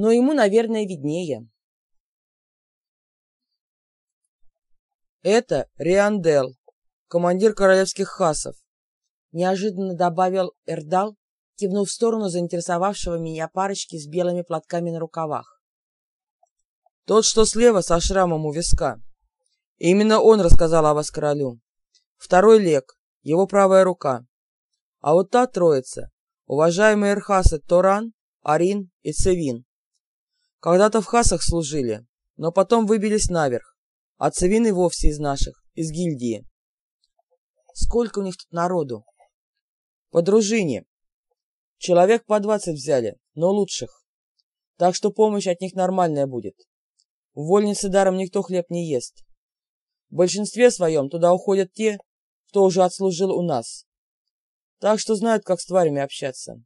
но ему, наверное, виднее. «Это Риандел, командир королевских хасов», — неожиданно добавил Эрдал, кивнув в сторону заинтересовавшего меня парочки с белыми платками на рукавах. «Тот, что слева, со шрамом у виска. Именно он рассказал о вас королю. Второй Лек, его правая рука. А вот та троица, уважаемые Эрхасы Торан, Арин и Цевин. Когда-то в хасах служили, но потом выбились наверх, а Цевин вовсе из наших, из гильдии. Сколько у них тут народу? По дружине. Человек по двадцать взяли, но лучших. Так что помощь от них нормальная будет. В вольнице даром никто хлеб не ест. В большинстве своем туда уходят те, кто уже отслужил у нас. Так что знают, как с тварями общаться.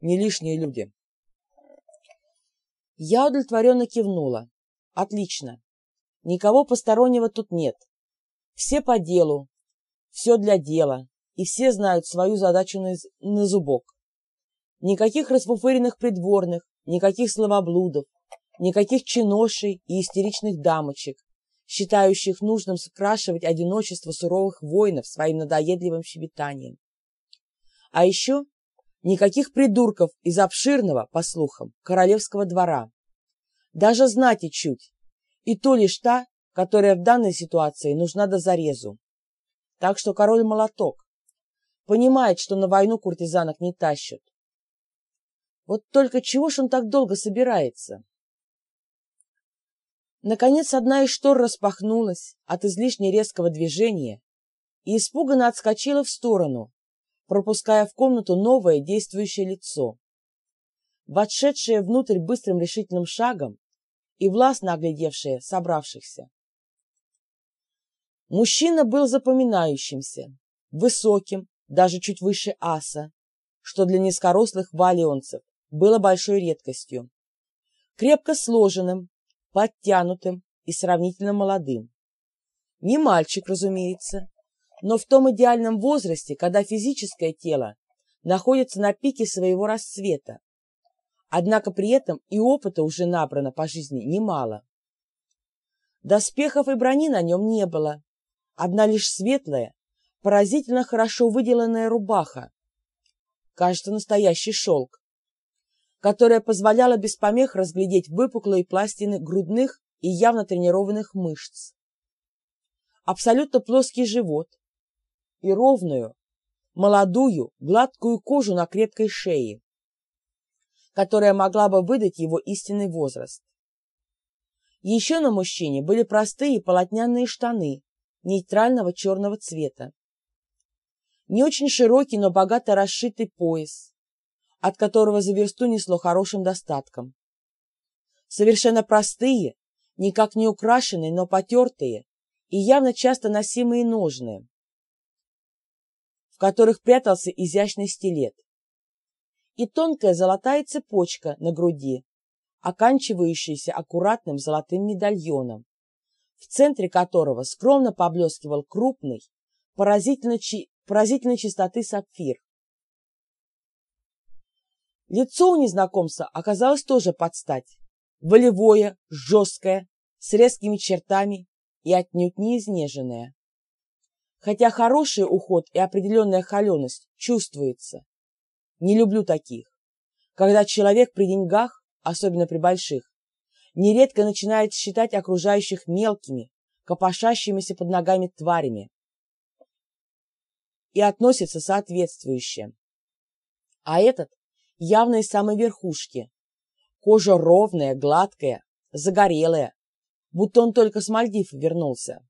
Не лишние люди. Я удовлетворенно кивнула. Отлично. Никого постороннего тут нет. Все по делу, все для дела, и все знают свою задачу на, на зубок. Никаких расфуфыренных придворных, никаких словоблудов, никаких чиношей и истеричных дамочек, считающих нужным скрашивать одиночество суровых воинов своим надоедливым щебетанием. А еще никаких придурков из обширного, по слухам, королевского двора. Даже знати чуть, и то лишь та, которая в данной ситуации нужна до зарезу. Так что король молоток. Понимает, что на войну куртизанок не тащат. Вот только чего ж он так долго собирается? Наконец одна из штор распахнулась от излишне резкого движения и испуганно отскочила в сторону, пропуская в комнату новое действующее лицо. Вошедшее внутрь быстрым решительным шагом и властно оглядевшее собравшихся. Мужчина был запоминающимся, высоким, даже чуть выше аса, что для низкорослых валионцев было большой редкостью, крепко сложенным, подтянутым и сравнительно молодым. Не мальчик, разумеется, но в том идеальном возрасте, когда физическое тело находится на пике своего расцвета. Однако при этом и опыта уже набрано по жизни немало. Доспехов и брони на нем не было, Одна лишь светлая, поразительно хорошо выделанная рубаха, кажется, настоящий шелк, которая позволяла без помех разглядеть выпуклые пластины грудных и явно тренированных мышц. Абсолютно плоский живот и ровную, молодую, гладкую кожу на крепкой шее, которая могла бы выдать его истинный возраст. Еще на мужчине были простые полотняные штаны нейтрального черного цвета. Не очень широкий, но богато расшитый пояс, от которого за версту несло хорошим достатком. Совершенно простые, никак не украшенные, но потертые и явно часто носимые ножны, в которых прятался изящный стилет. И тонкая золотая цепочка на груди, оканчивающаяся аккуратным золотым медальоном, в центре которого скромно поблескивал крупный, поразительно, чи... поразительной чистоты сапфир. Лицо у незнакомца оказалось тоже под стать. Волевое, жесткое, с резкими чертами и отнюдь не изнеженное. Хотя хороший уход и определенная холеность чувствуется. Не люблю таких. Когда человек при деньгах, особенно при больших, нередко начинает считать окружающих мелкими, копошащимися под ногами тварями и относится соответствующе. А этот явно из самой верхушки. Кожа ровная, гладкая, загорелая, будто он только с Мальдив вернулся.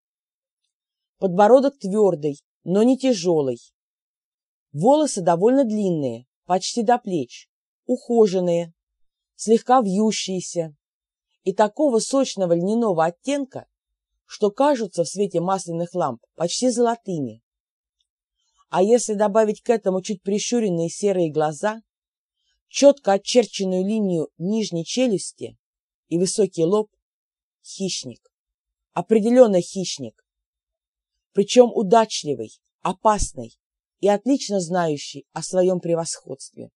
Подбородок твердый, но не тяжелый. Волосы довольно длинные, почти до плеч, ухоженные, слегка вьющиеся, и такого сочного льняного оттенка, что кажутся в свете масляных ламп почти золотыми. А если добавить к этому чуть прищуренные серые глаза, четко очерченную линию нижней челюсти и высокий лоб, хищник, определенно хищник, причем удачливый, опасный и отлично знающий о своем превосходстве.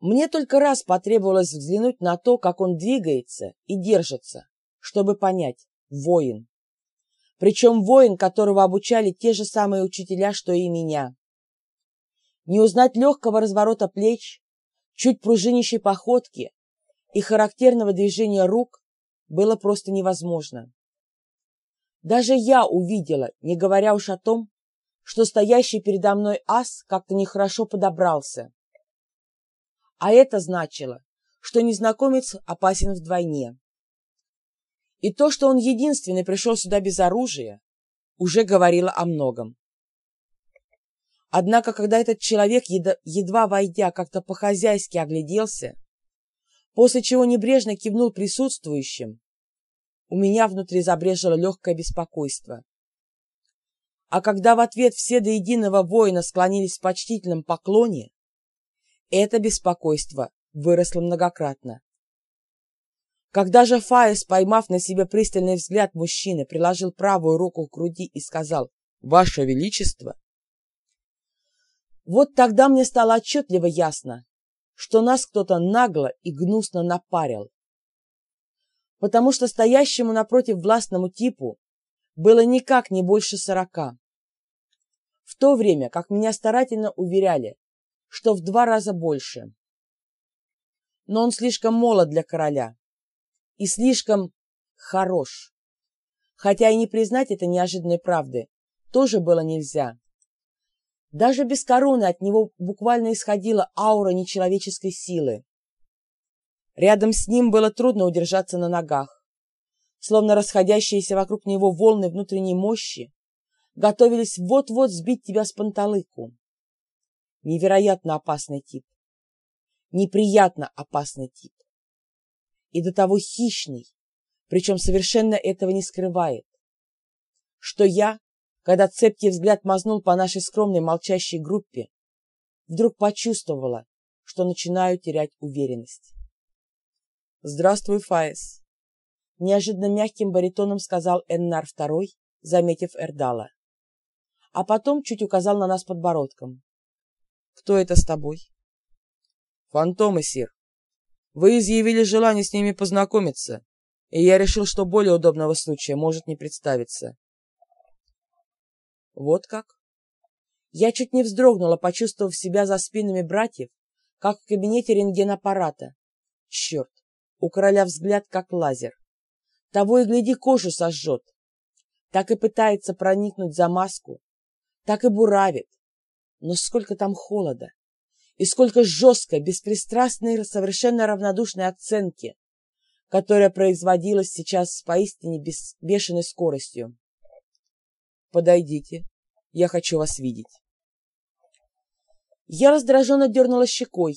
Мне только раз потребовалось взглянуть на то, как он двигается и держится, чтобы понять – воин. Причем воин, которого обучали те же самые учителя, что и меня. Не узнать легкого разворота плеч, чуть пружинищей походки и характерного движения рук было просто невозможно. Даже я увидела, не говоря уж о том, что стоящий передо мной ас как-то нехорошо подобрался. А это значило, что незнакомец опасен вдвойне. И то, что он единственный пришел сюда без оружия, уже говорило о многом. Однако, когда этот человек, едва войдя, как-то по-хозяйски огляделся, после чего небрежно кивнул присутствующим, у меня внутри забрежило легкое беспокойство. А когда в ответ все до единого воина склонились в почтительном поклоне, это беспокойство выросло многократно. Когда же Фаис, поймав на себе пристальный взгляд мужчины, приложил правую руку к груди и сказал «Ваше Величество», вот тогда мне стало отчетливо ясно, что нас кто-то нагло и гнусно напарил. Потому что стоящему напротив властному типу было никак не больше сорока. В то время, как меня старательно уверяли, что в два раза больше. Но он слишком молод для короля и слишком хорош. Хотя и не признать это неожиданной правды тоже было нельзя. Даже без короны от него буквально исходила аура нечеловеческой силы. Рядом с ним было трудно удержаться на ногах, словно расходящиеся вокруг него волны внутренней мощи готовились вот-вот сбить тебя с панталыку. Невероятно опасный тип. Неприятно опасный тип. И до того хищный, причем совершенно этого не скрывает. Что я, когда цепкий взгляд мазнул по нашей скромной молчащей группе, вдруг почувствовала, что начинаю терять уверенность. «Здравствуй, Фаис!» Неожиданно мягким баритоном сказал Эннар II, заметив Эрдала. А потом чуть указал на нас подбородком. «Кто это с тобой?» «Фантомы, сир. Вы изъявили желание с ними познакомиться, и я решил, что более удобного случая может не представиться. Вот как? Я чуть не вздрогнула, почувствовав себя за спинами братьев, как в кабинете рентгенаппарата. Черт, у короля взгляд как лазер. Того и гляди, кожу сожжет. Так и пытается проникнуть за маску, так и буравит. Но сколько там холода, и сколько жесткой, беспристрастной, совершенно равнодушной оценки, которая производилась сейчас с поистине бешеной скоростью. Подойдите. Я хочу вас видеть. Я раздраженно дернула щекой.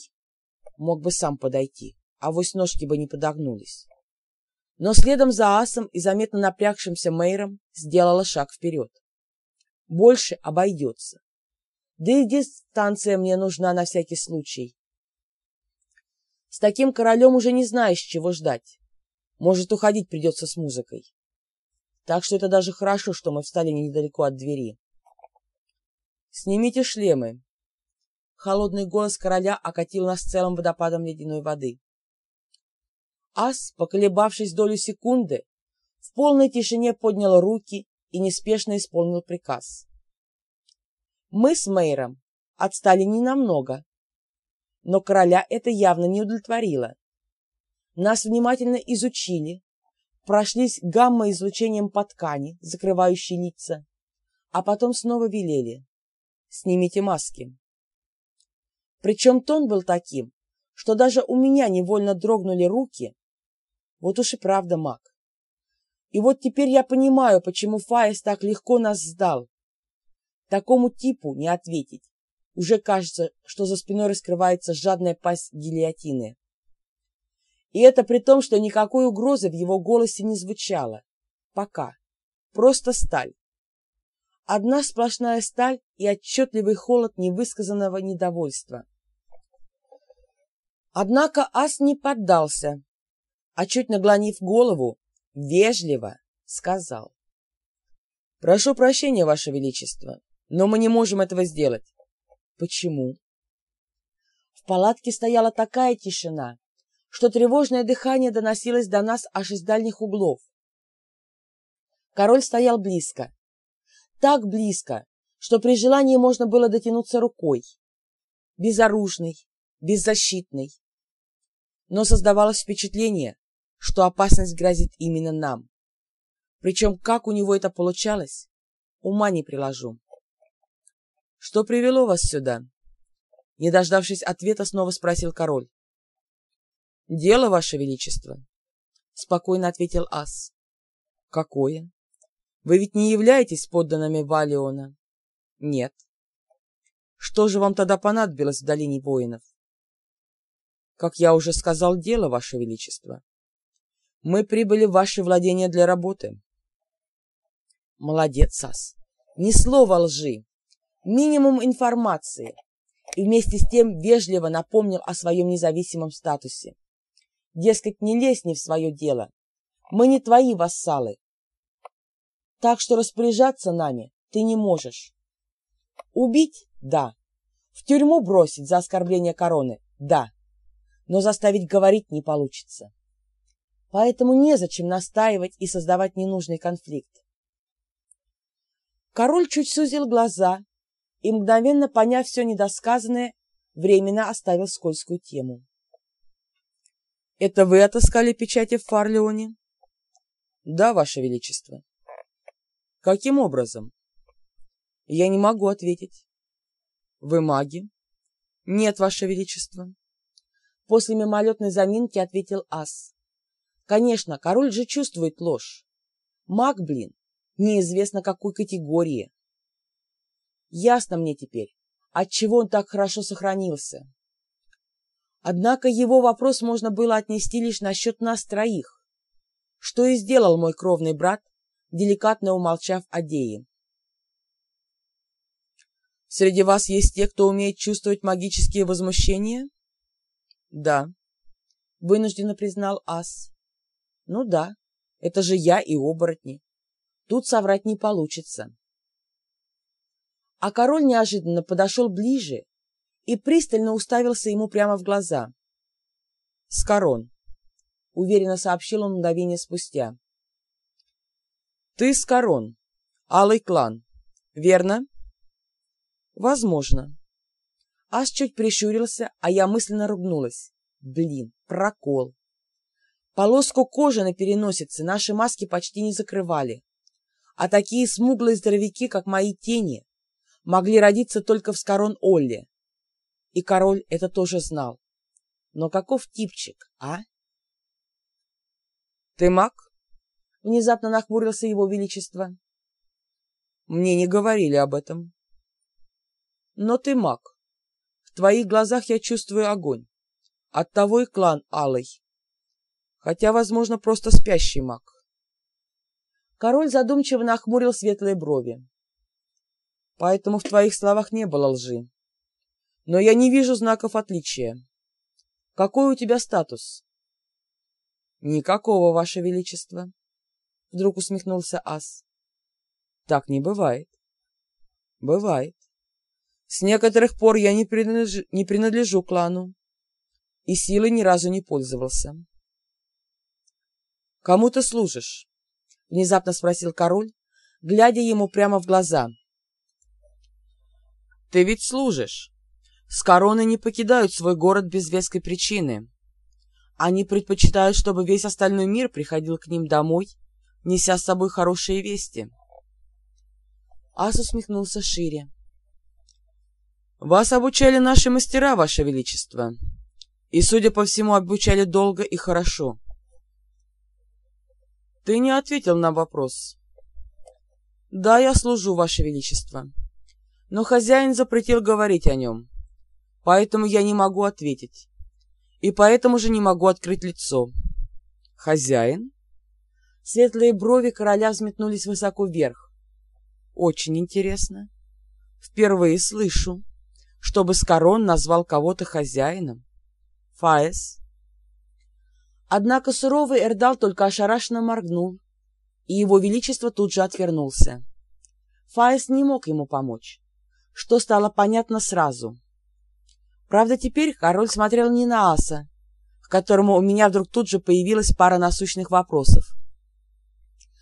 Мог бы сам подойти, а вось ножки бы не подогнулись. Но следом за асом и заметно напрягшимся мейром сделала шаг вперед. Больше обойдется. Да и дистанция мне нужна на всякий случай. С таким королем уже не знаешь, чего ждать. Может, уходить придется с музыкой. Так что это даже хорошо, что мы встали недалеко от двери. «Снимите шлемы!» Холодный голос короля окатил нас целым водопадом ледяной воды. Ас, поколебавшись долю секунды, в полной тишине поднял руки и неспешно исполнил приказ. Мы с Мэйром отстали ненамного, но короля это явно не удовлетворило. Нас внимательно изучили, прошлись гамма-излучением по ткани, закрывающей лица, а потом снова велели «Снимите маски». Причем тон был таким, что даже у меня невольно дрогнули руки. Вот уж и правда маг. И вот теперь я понимаю, почему Фаис так легко нас сдал. Такому типу не ответить. Уже кажется, что за спиной раскрывается жадная пасть гильотины. И это при том, что никакой угрозы в его голосе не звучало. Пока. Просто сталь. Одна сплошная сталь и отчетливый холод невысказанного недовольства. Однако ас не поддался, а чуть наклонив голову, вежливо сказал. «Прошу прощения, Ваше Величество, но мы не можем этого сделать». «Почему?» В палатке стояла такая тишина, что тревожное дыхание доносилось до нас аж из дальних углов. Король стоял близко. Так близко, что при желании можно было дотянуться рукой. Безоружный, беззащитный. Но создавалось впечатление, что опасность грозит именно нам. Причем как у него это получалось, ума не приложу. «Что привело вас сюда?» Не дождавшись ответа, снова спросил король. «Дело, ваше величество», — спокойно ответил ас. «Какое? Вы ведь не являетесь подданными Валиона?» «Нет». «Что же вам тогда понадобилось в долине воинов?» «Как я уже сказал, дело, ваше величество. Мы прибыли в ваши владения для работы». «Молодец, ас. Ни слова лжи. Минимум информации» и вместе с тем вежливо напомнил о своем независимом статусе. Дескать, не лезь не в свое дело. Мы не твои вассалы. Так что распоряжаться нами ты не можешь. Убить? Да. В тюрьму бросить за оскорбление короны? Да. Но заставить говорить не получится. Поэтому незачем настаивать и создавать ненужный конфликт. Король чуть сузил глаза и, мгновенно поняв все недосказанное, временно оставил скользкую тему. Это вы отыскали печати в Фарлеоне? Да, Ваше Величество. Каким образом? Я не могу ответить. Вы маги? Нет, Ваше Величество. После мимолетной заминки ответил Ас. Конечно, король же чувствует ложь. Маг, блин, неизвестно какой категории. Ясно мне теперь, отчего он так хорошо сохранился. Однако его вопрос можно было отнести лишь насчет нас троих, что и сделал мой кровный брат, деликатно умолчав о Дее. «Среди вас есть те, кто умеет чувствовать магические возмущения?» «Да», — вынужденно признал Ас. «Ну да, это же я и оборотни. Тут соврать не получится». А король неожиданно подошел ближе и пристально уставился ему прямо в глаза. «Скорон», — уверенно сообщил он мгновение спустя. «Ты Скорон, Алый клан, верно?» «Возможно». Ас чуть прищурился, а я мысленно ругнулась. «Блин, прокол!» Полоску кожи на переносице наши маски почти не закрывали, а такие смуглые здоровяки, как мои тени, могли родиться только в Скорон Олле, и король это тоже знал. Но каков типчик, а? «Ты маг?» — внезапно нахмурился его величество. «Мне не говорили об этом». «Но ты маг. В твоих глазах я чувствую огонь. Оттого и клан алый. Хотя, возможно, просто спящий маг». Король задумчиво нахмурил светлые брови. «Поэтому в твоих словах не было лжи но я не вижу знаков отличия. Какой у тебя статус? Никакого, Ваше Величество. Вдруг усмехнулся Ас. Так не бывает. Бывает. С некоторых пор я не принадлежу, не принадлежу клану и силой ни разу не пользовался. «Кому ты служишь?» — внезапно спросил король, глядя ему прямо в глаза. «Ты ведь служишь!» С короны не покидают свой город без веской причины. Они предпочитают, чтобы весь остальной мир приходил к ним домой, неся с собой хорошие вести. Ас усмехнулся шире. «Вас обучали наши мастера, Ваше Величество, и, судя по всему, обучали долго и хорошо». «Ты не ответил на вопрос». «Да, я служу, Ваше Величество, но хозяин запретил говорить о нем» поэтому я не могу ответить. И поэтому же не могу открыть лицо. Хозяин? Светлые брови короля взметнулись высоко вверх. Очень интересно. Впервые слышу, чтобы Скорон назвал кого-то хозяином. Фаэс. Однако суровый Эрдал только ошарашенно моргнул, и его величество тут же отвернулся. Фаэс не мог ему помочь, что стало понятно сразу — Правда, теперь король смотрел не на аса, к которому у меня вдруг тут же появилась пара насущных вопросов,